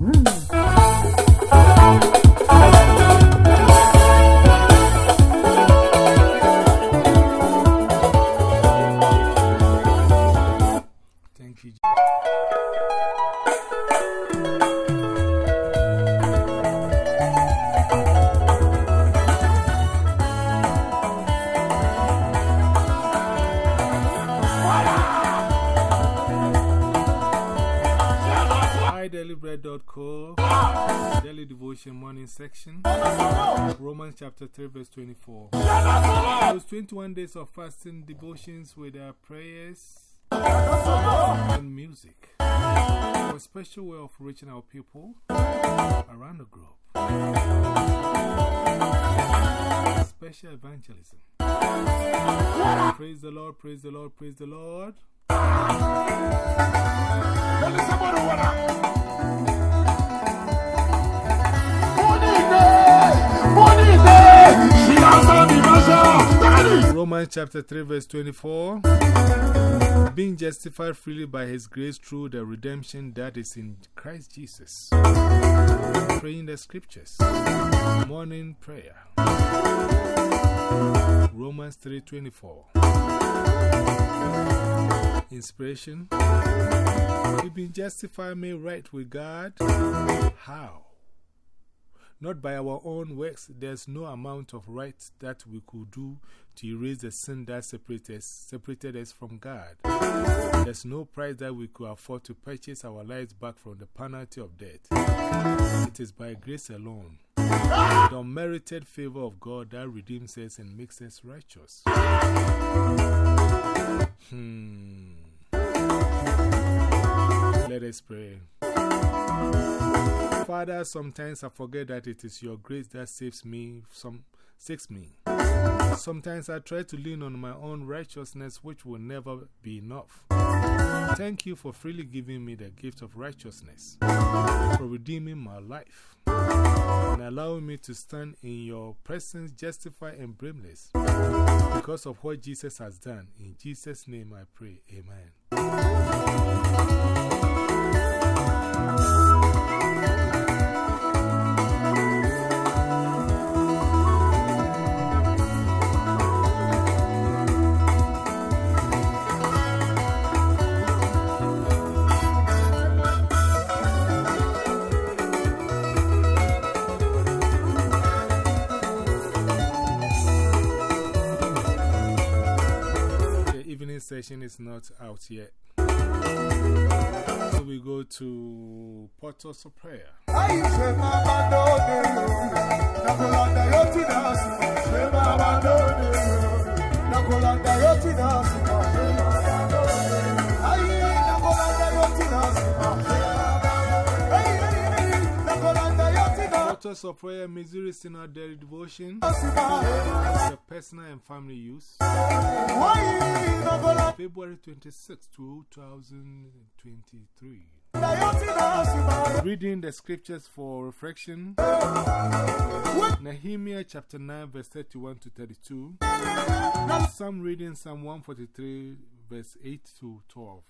Thank chapter 3 verse 24 Those 21 days of fasting devotions with our prayers and music a special way of reaching our people around the globe. Special evangelism. Praise the Lord, praise the Lord, praise the Lord. Romans chapter 3, verse 24. Being justified freely by His grace through the redemption that is in Christ Jesus. Praying the scriptures. Morning prayer. Romans 3:24. Inspiration. We've been justified, made right with God. How? Not by our own works. There's no amount of right that we could do to erase the sin that separated us, separated us from God. There's no price that we could afford to purchase our lives back from the penalty of death. It is by grace alone, the unmerited favor of God that redeems us and makes us righteous. Hmm. Let us pray. Father, sometimes I forget that it is your grace that saves me, some, saves me. Sometimes I try to lean on my own righteousness, which will never be enough. Thank you for freely giving me the gift of righteousness, for redeeming my life, and allowing me to stand in your presence justified and blameless because of what Jesus has done. In Jesus' name I pray. Amen. Session is not out yet. So we go to Portals of Prayer. Portals of Prayer, Missouri Synod Daily Devotion. For personal and family use. February 26, 2023. Reading the scriptures for reflection Nehemiah chapter 9, verse 31 to 32. Some reading Psalm 143, verse 8 to 12.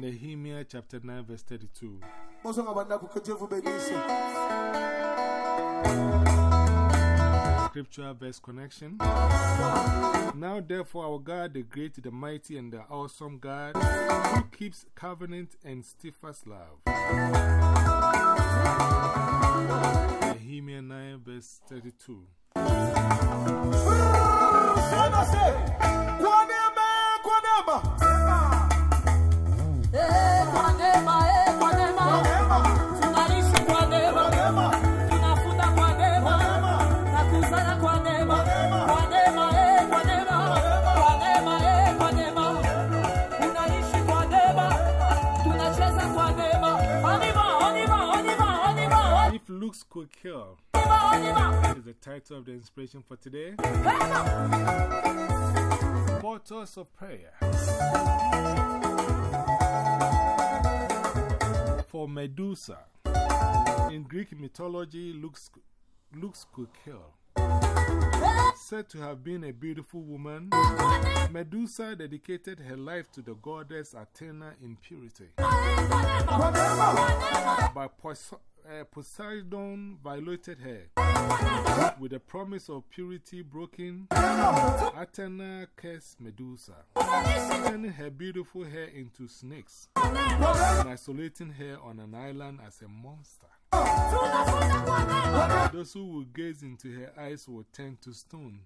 Nehemiah chapter 9, verse 32. Scripture verse connection. Now, therefore, our God, the great, the mighty, and the awesome God, who keeps covenant and steadfast love. Nehemiah 9, verse 32. Could kill, is the title of the inspiration for today. Portals of Prayer. For Medusa. In Greek mythology, looks, looks could kill. said to have been a beautiful woman, Medusa dedicated her life to the goddess Athena in purity. But uh, Poseidon violated her. With the promise of purity broken, Athena cursed Medusa, turning her beautiful hair into snakes and isolating her on an island as a monster. Those who would gaze into her eyes would turn to stone.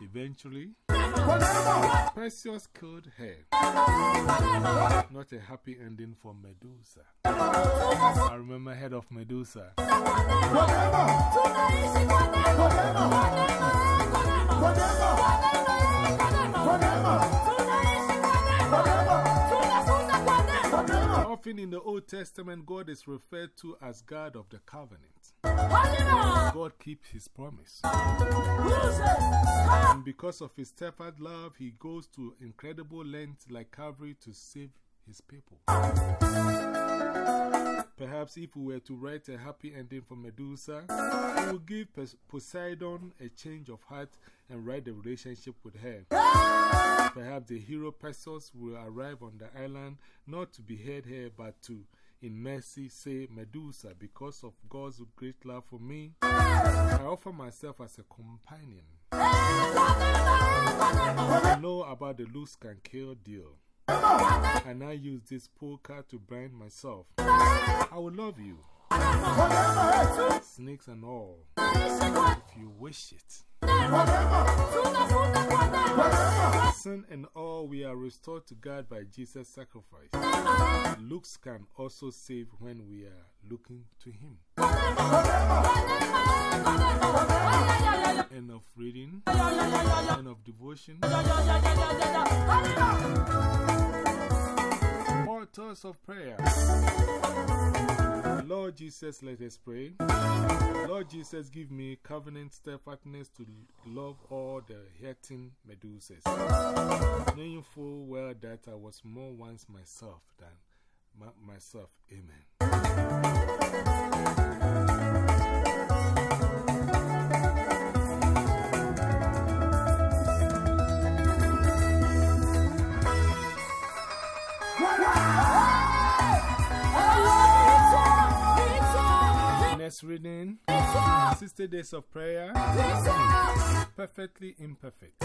Eventually, Perseus killed her. Not a happy ending for Medusa. I remember head of Medusa. Often in the Old Testament, God is referred to as God of the covenant. God keeps his promise. And because of his steadfast love, he goes to incredible lengths like Calvary to save his people. Perhaps if we were to write a happy ending for Medusa, we would give Poseidon a change of heart and write the relationship with her. Perhaps the hero Perseus will arrive on the island not to behead her but to, in mercy, say, Medusa, because of God's great love for me, I offer myself as a companion. I know about the loose can kill deal. And I use this poker to bind myself. I will love you. Snakes and all. If you wish it. Sin and all, we are restored to God by Jesus' sacrifice. Looks can also save when we are looking to Him. End of reading, end of devotion. Portals of prayer. Lord Jesus, let us pray. Lord Jesus, give me covenant steadfastness to love all the hurting Medusas, knowing full well that I was more once myself than myself. Amen. Reading 60 Days of Prayer. Perfectly Imperfect.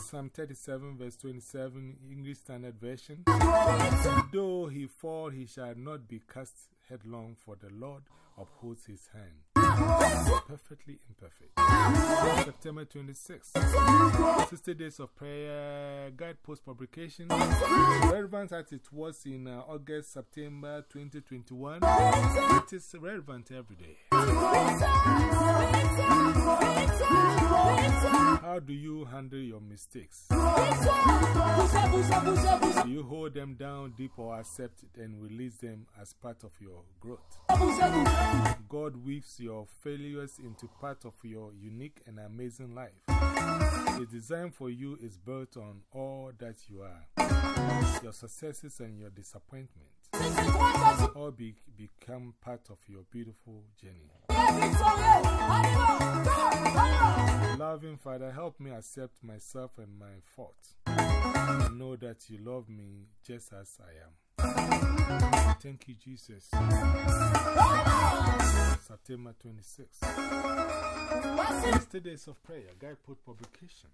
Psalm 37, verse 27, English Standard Version. Though he fall, he shall not be cast headlong, for the Lord upholds his hand. Perfectly imperfect. September 26. 60 Days of Prayer Guidepost Publication. Relevant as it was in uh, August, September 2021. It is relevant every day. Do you handle your mistakes? Do you hold them down deep or accept it and release them as part of your growth? God weaves your failures into part of your unique and amazing life. His design for you is built on all that you are, your successes and your disappointments. All be, become part of your beautiful journey. Loving Father, help me accept myself and my faults. Know that you love me just as I am. Thank you, Jesus. September 26. Days of Prayer, Guidepost Publication.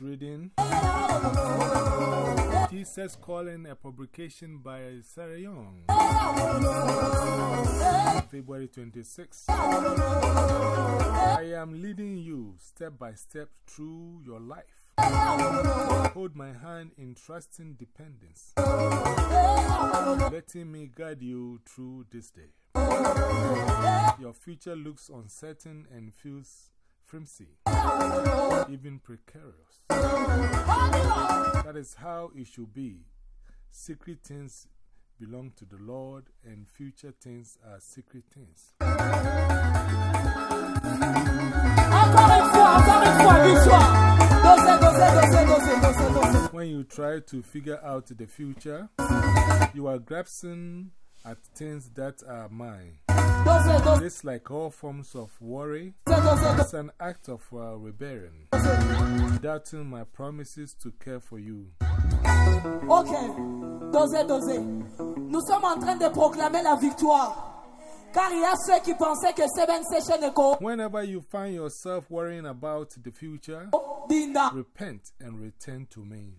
Next reading Jesus Calling, a publication by Sarah Young. February 26. I am leading you step by step through your life. Hold my hand in trusting dependence, letting me guide you through this day. Your future looks uncertain and feels flimsy, even precarious. That is how it should be. Secret things belong to the Lord, and future things are secret things. When you try to figure out the future, you are grasping at things that are mine. This, like all forms of worry, is an act of uh, rebellion, doubting my promises to care for you. Ok, dosez, dosez. Nous sommes en train de proclamer la victoire. Car il y a ceux qui pensaient que Seven Session Echo, Whenever you find yourself worrying about the future, repent and return to me.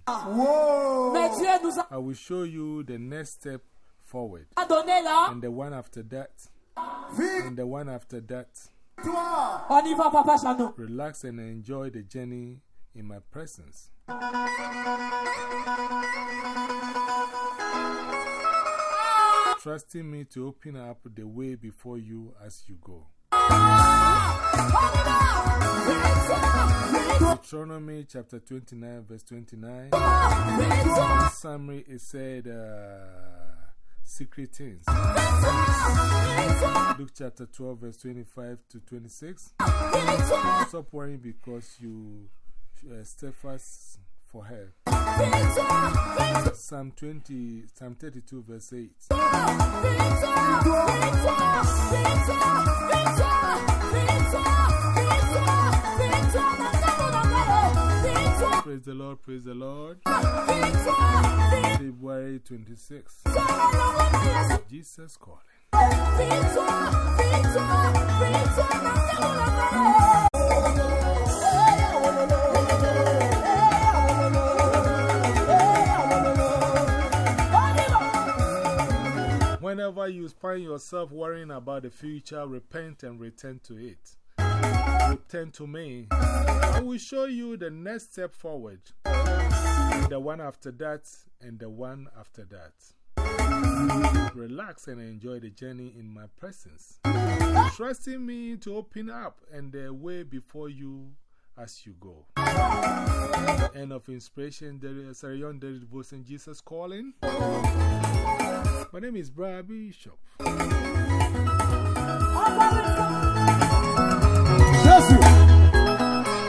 Dieu nous I will show you the next step forward, a donné là. and the one after that, and the one after that. On y va, Papa Chano. Relax and enjoy the journey in my presence. Trusting me to open up the way before you as you go. Deuteronomy chapter 29, verse 29. Summary, it said uh, secret things. Luke chapter 12, verse 25 to 26. Stop worrying because you uh, steadfast for her. Psalm 20, Psalm 32, verse 8. Praise the Lord, praise the Lord. February 26. Jesus calling. Whenever you find yourself worrying about the future, repent and return to it. Return to me. I will show you the next step forward, and the one after that, and the one after that. Relax and enjoy the journey in my presence. Trusting me to open up and the way before you as you go. End of inspiration. There uh, is Sarah Young, there is Devotion, Jesus calling. My name is Brian Bishop.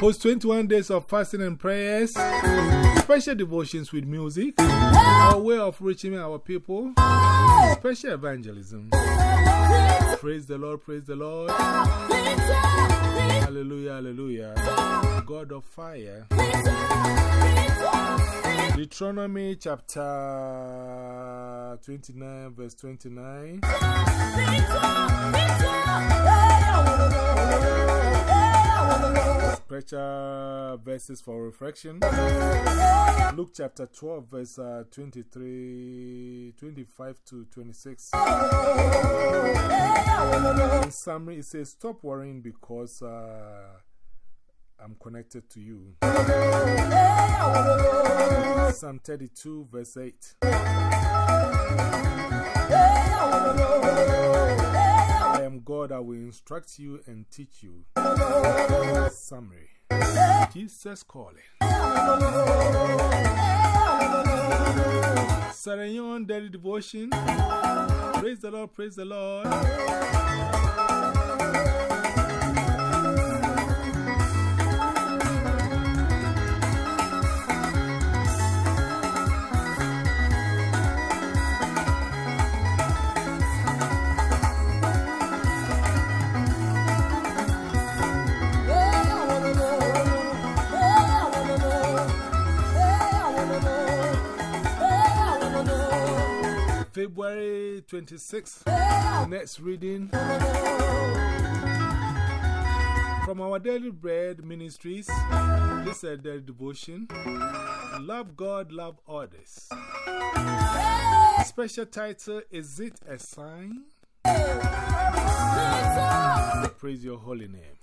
Post 21 days of fasting and prayers, special devotions with music, our way of reaching our people, special evangelism. Praise the Lord, praise the Lord. Hallelujah, hallelujah. God of fire. Deuteronomy chapter 29, verse 29. Scripture verses for reflection. Luke chapter 12, verse uh, 23, 25 to 26. In summary, it says, Stop worrying because uh, I'm connected to you. Psalm 32, verse 8. Am God, I will instruct you and teach you. Summary Jesus calling. Sarah Young Daily Devotion. Praise the Lord, praise the Lord. February 26th. Next reading from our Daily Bread Ministries. This is their devotion. Love God, love others. Special title Is It a Sign? Praise your holy name.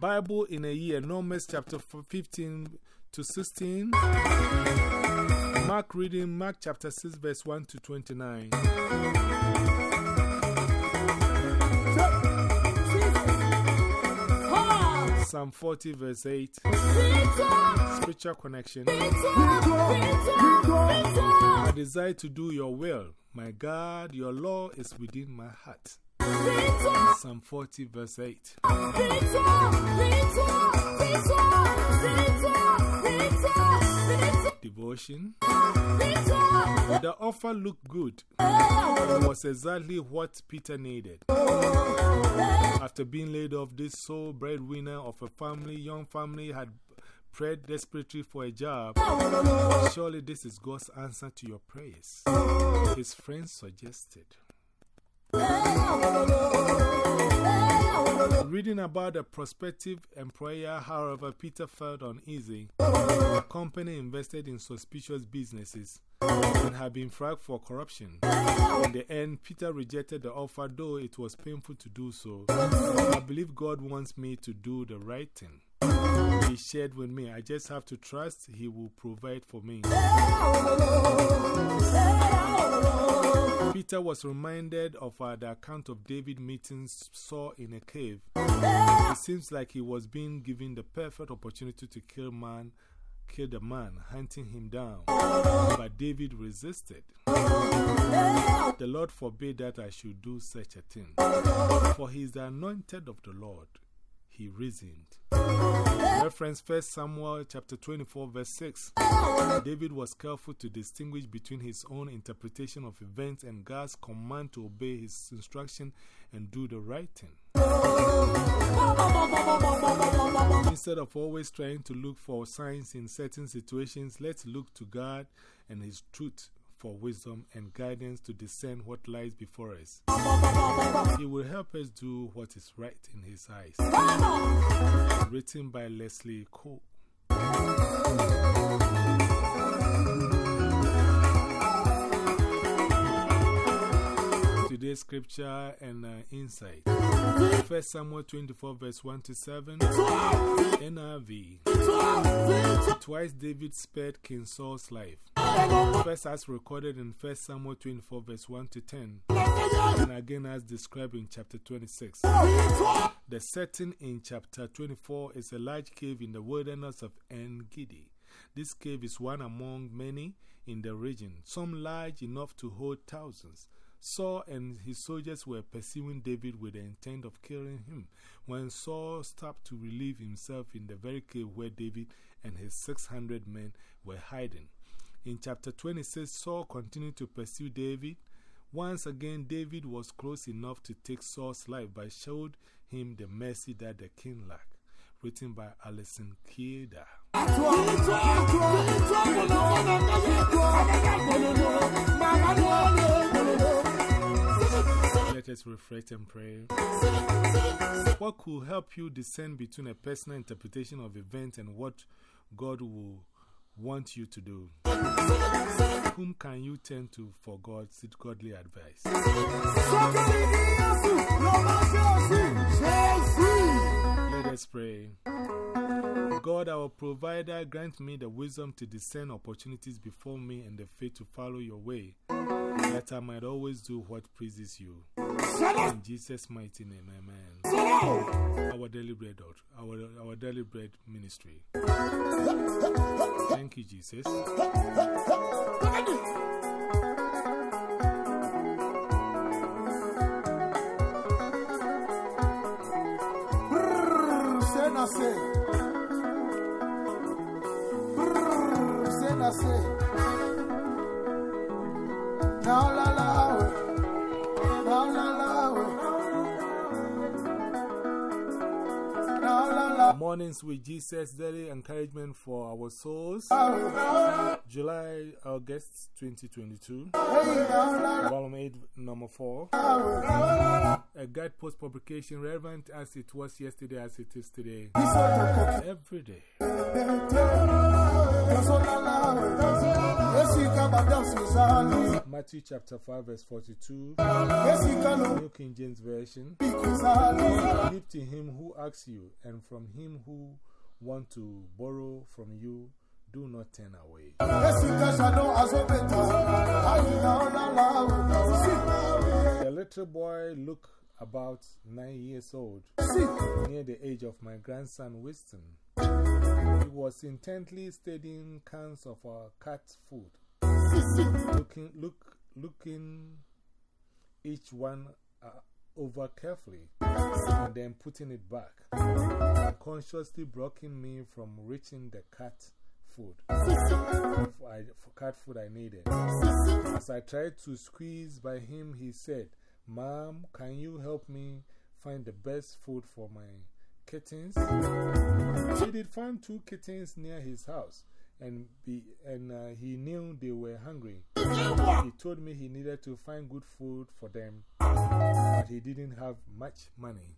Bible in a year, Numbers chapter 15 to 16. Mark reading, Mark chapter 6, verse 1 to 29. Psalm 40, verse 8. Spiritual connection. I desire to do your will. My God, your law is within my heart. Psalm 40, verse 8. Devotion. The offer looked good. It was exactly what Peter needed. After being laid off, this sole breadwinner of a family, young family, had prayed desperately for a job. Surely this is God's answer to your prayers. His friends suggested. Reading about the prospective employer, however, Peter felt uneasy. The company invested in suspicious businesses and had been flagged for corruption. In the end, Peter rejected the offer, though it was painful to do so. I believe God wants me to do the right thing. Shared with me, I just have to trust He will provide for me. Peter was reminded of uh, the account of David meeting Saul in a cave. It seems like he was being given the perfect opportunity to kill man, kill the man, hunting him down. But David resisted. The Lord forbid that I should do such a thing. For he is the anointed of the Lord. He reasoned. Reference 1 Samuel chapter 24, verse 6. David was careful to distinguish between his own interpretation of events and God's command to obey his instruction and do the right thing. Instead of always trying to look for signs in certain situations, let's look to God and His truth for wisdom and guidance to discern what lies before us. He will help us do what is right in His eyes. Written by Leslie Koh. Today's scripture and uh, insight. 1 Samuel 24, verse 1 to 7. NRV. Twice David spared King Saul's life. First, as recorded in 1 Samuel 24, verse 1 to 10, and again as described in chapter 26. The setting in chapter 24 is a large cave in the wilderness of En Gedi. This cave is one among many in the region, some large enough to hold thousands. Saul and his soldiers were pursuing David with the intent of killing him when Saul stopped to relieve himself in the very cave where David and his 600 men were hiding. In chapter 26, Saul continued to pursue David. Once again, David was close enough to take Saul's life but showed him the mercy that the king lacked. Written by Alyson Kieda. Let us reflect and pray. What could help you discern between a personal interpretation of events and what God will want you to do? Whom can you turn to for God's godly advice? Let us pray. God, our provider, grant me the wisdom to discern opportunities before me and the faith to follow your way, that I might always do what pleases you. In Jesus' mighty name, amen. Our daily bread, our, our daily bread ministry. Thank you, Jesus. Now Mornings with Jesus, daily encouragement for our souls. July, August 2022. Volume 8, number 4. A guide post publication relevant as it was yesterday, as it is today. Every day. Matthew chapter 5, verse 42. New King James Version. Give to him who asks you, and from him who want to borrow from you, do not turn away. The little boy looked about nine years old, near the age of my grandson Winston. He was intently studying cans of our cat food, looking, look, looking each one uh, over carefully and then putting it back, unconsciously blocking me from reaching the cat food, I, for cat food I needed. As I tried to squeeze by him, he said, Mom, can you help me find the best food for my kittens? He did find two kittens near his house and, be, and uh, he knew they were hungry. He told me he needed to find good food for them, but he didn't have much money.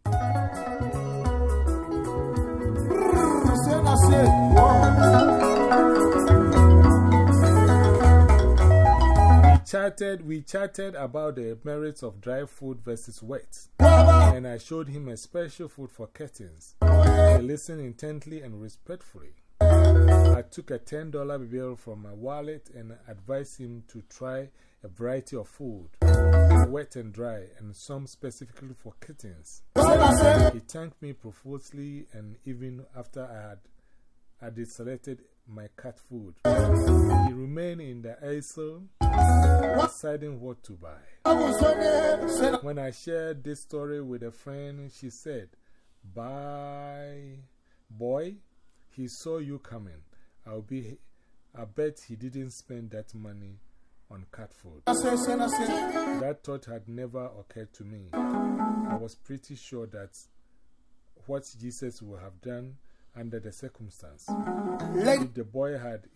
We chatted, we chatted about the merits of dry food versus wet, and I showed him a special food for kittens. He listened intently and respectfully. I took a $10 bill from my wallet and advised him to try a variety of food, wet and dry, and some specifically for kittens. He thanked me profusely, and even after I had, I had selected my cat food, he remained in the aisle deciding what to buy. When I shared this story with a friend, she said, Bye, boy. He saw you coming. I'll be, I bet he didn't spend that money on cat food. That thought had never occurred to me. I was pretty sure that what Jesus would have done under the circumstance. If the boy had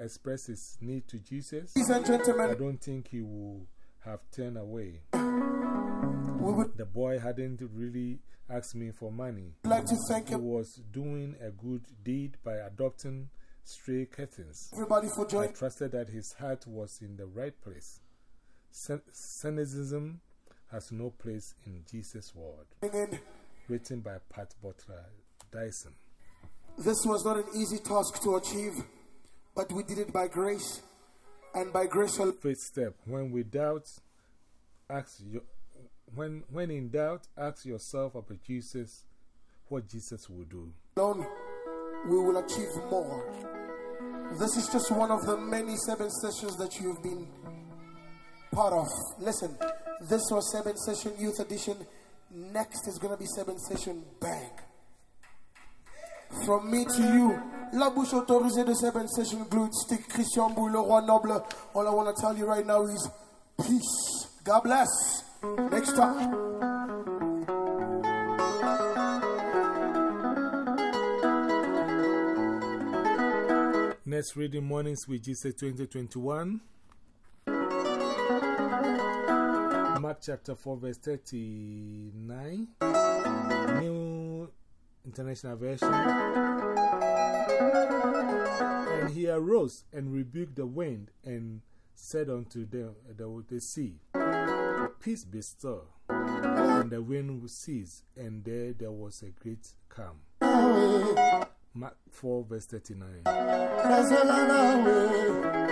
expressed his need to Jesus, I don't think he would have turned away. The boy hadn't really asked me for money. like to thank He was doing a good deed by adopting stray kittens. everybody for I trusted that his heart was in the right place. Cyn- Cynicism has no place in Jesus' word. in. Written by Pat Butler Dyson. This was not an easy task to achieve, but we did it by grace. And by grace Fifth step when we doubt, ask your, when, when in doubt, ask yourself about Jesus, what Jesus will do. we will achieve more. This is just one of the many seven sessions that you've been part of. Listen, this was seven session youth edition. Next is going to be seven session bang. From me to you, la bouche autorisée de seven session glued stick Christian roi noble. All I want to tell you right now is peace. God bless. Next time. Next reading Mornings with Jesus 2021. Mark chapter 4, verse 39. New International Version. And he arose and rebuked the wind and said unto the, the, the sea, Peace be still. And the wind ceased, and there there was a great calm. Mark 4, verse 39.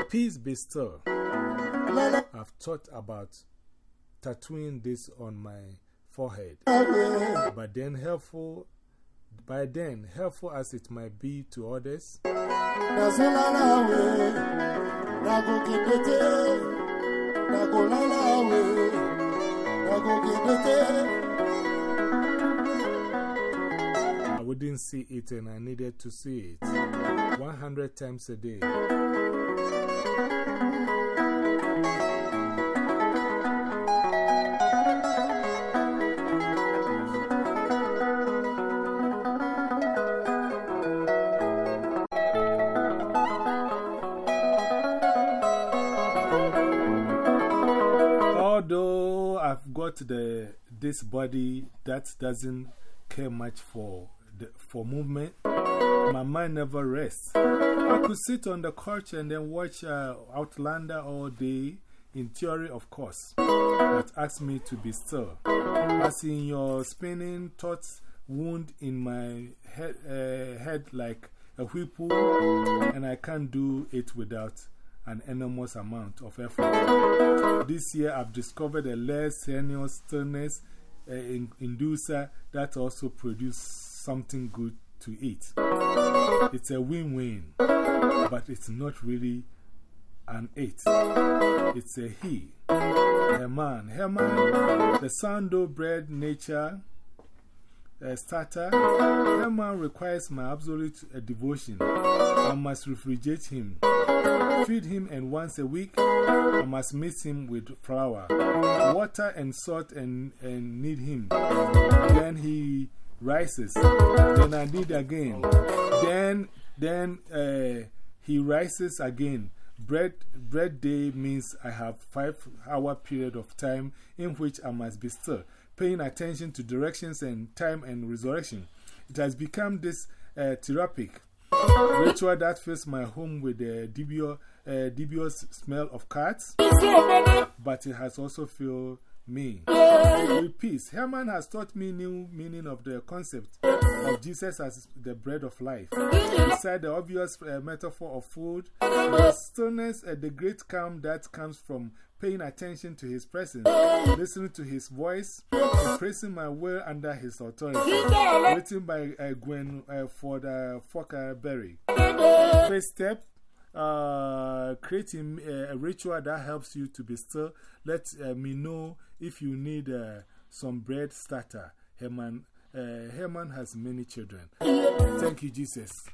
Peace be still. I've thought about tattooing this on my forehead. But then helpful, by then, helpful as it might be to others, I wouldn't see it and I needed to see it 100 times a day. This body that doesn't care much for, the, for movement, my mind never rests. I could sit on the couch and then watch uh, Outlander all day, in theory, of course, but ask me to be still. As in your spinning thoughts wound in my head, uh, head like a whirlpool, and I can't do it without an enormous amount of effort. This year, I've discovered a less strenuous stillness in, inducer that also produces something good to eat. It's a win win, but it's not really an it. It's a he, a man. Herman, the sourdough bread nature uh, starter. Herman requires my absolute uh, devotion. I must refrigerate him, feed him, and once a week I must mix him with flour, water, and salt, and, and knead him. Then he rises. Then I knead again. Then, then uh, he rises again. Bread, bread day means I have five hour period of time in which I must be still, paying attention to directions and time and resurrection. It has become this uh, therapeutic ritual that fills my home with the dubious, uh, dubious smell of cats, but it has also filled me with peace. Herman has taught me new meaning of the concept of Jesus as the bread of life. Beside the obvious uh, metaphor of food, the stillness, uh, the great calm that comes from paying attention to his presence, listening to his voice, praising my will under his authority. Written by uh, Gwen uh, Ford uh, Fokker Berry. First step uh, creating a, a, ritual that helps you to be still. Let uh, me know if you need uh, some bread starter. Herman, uh, Herman has many children. Thank you, Jesus.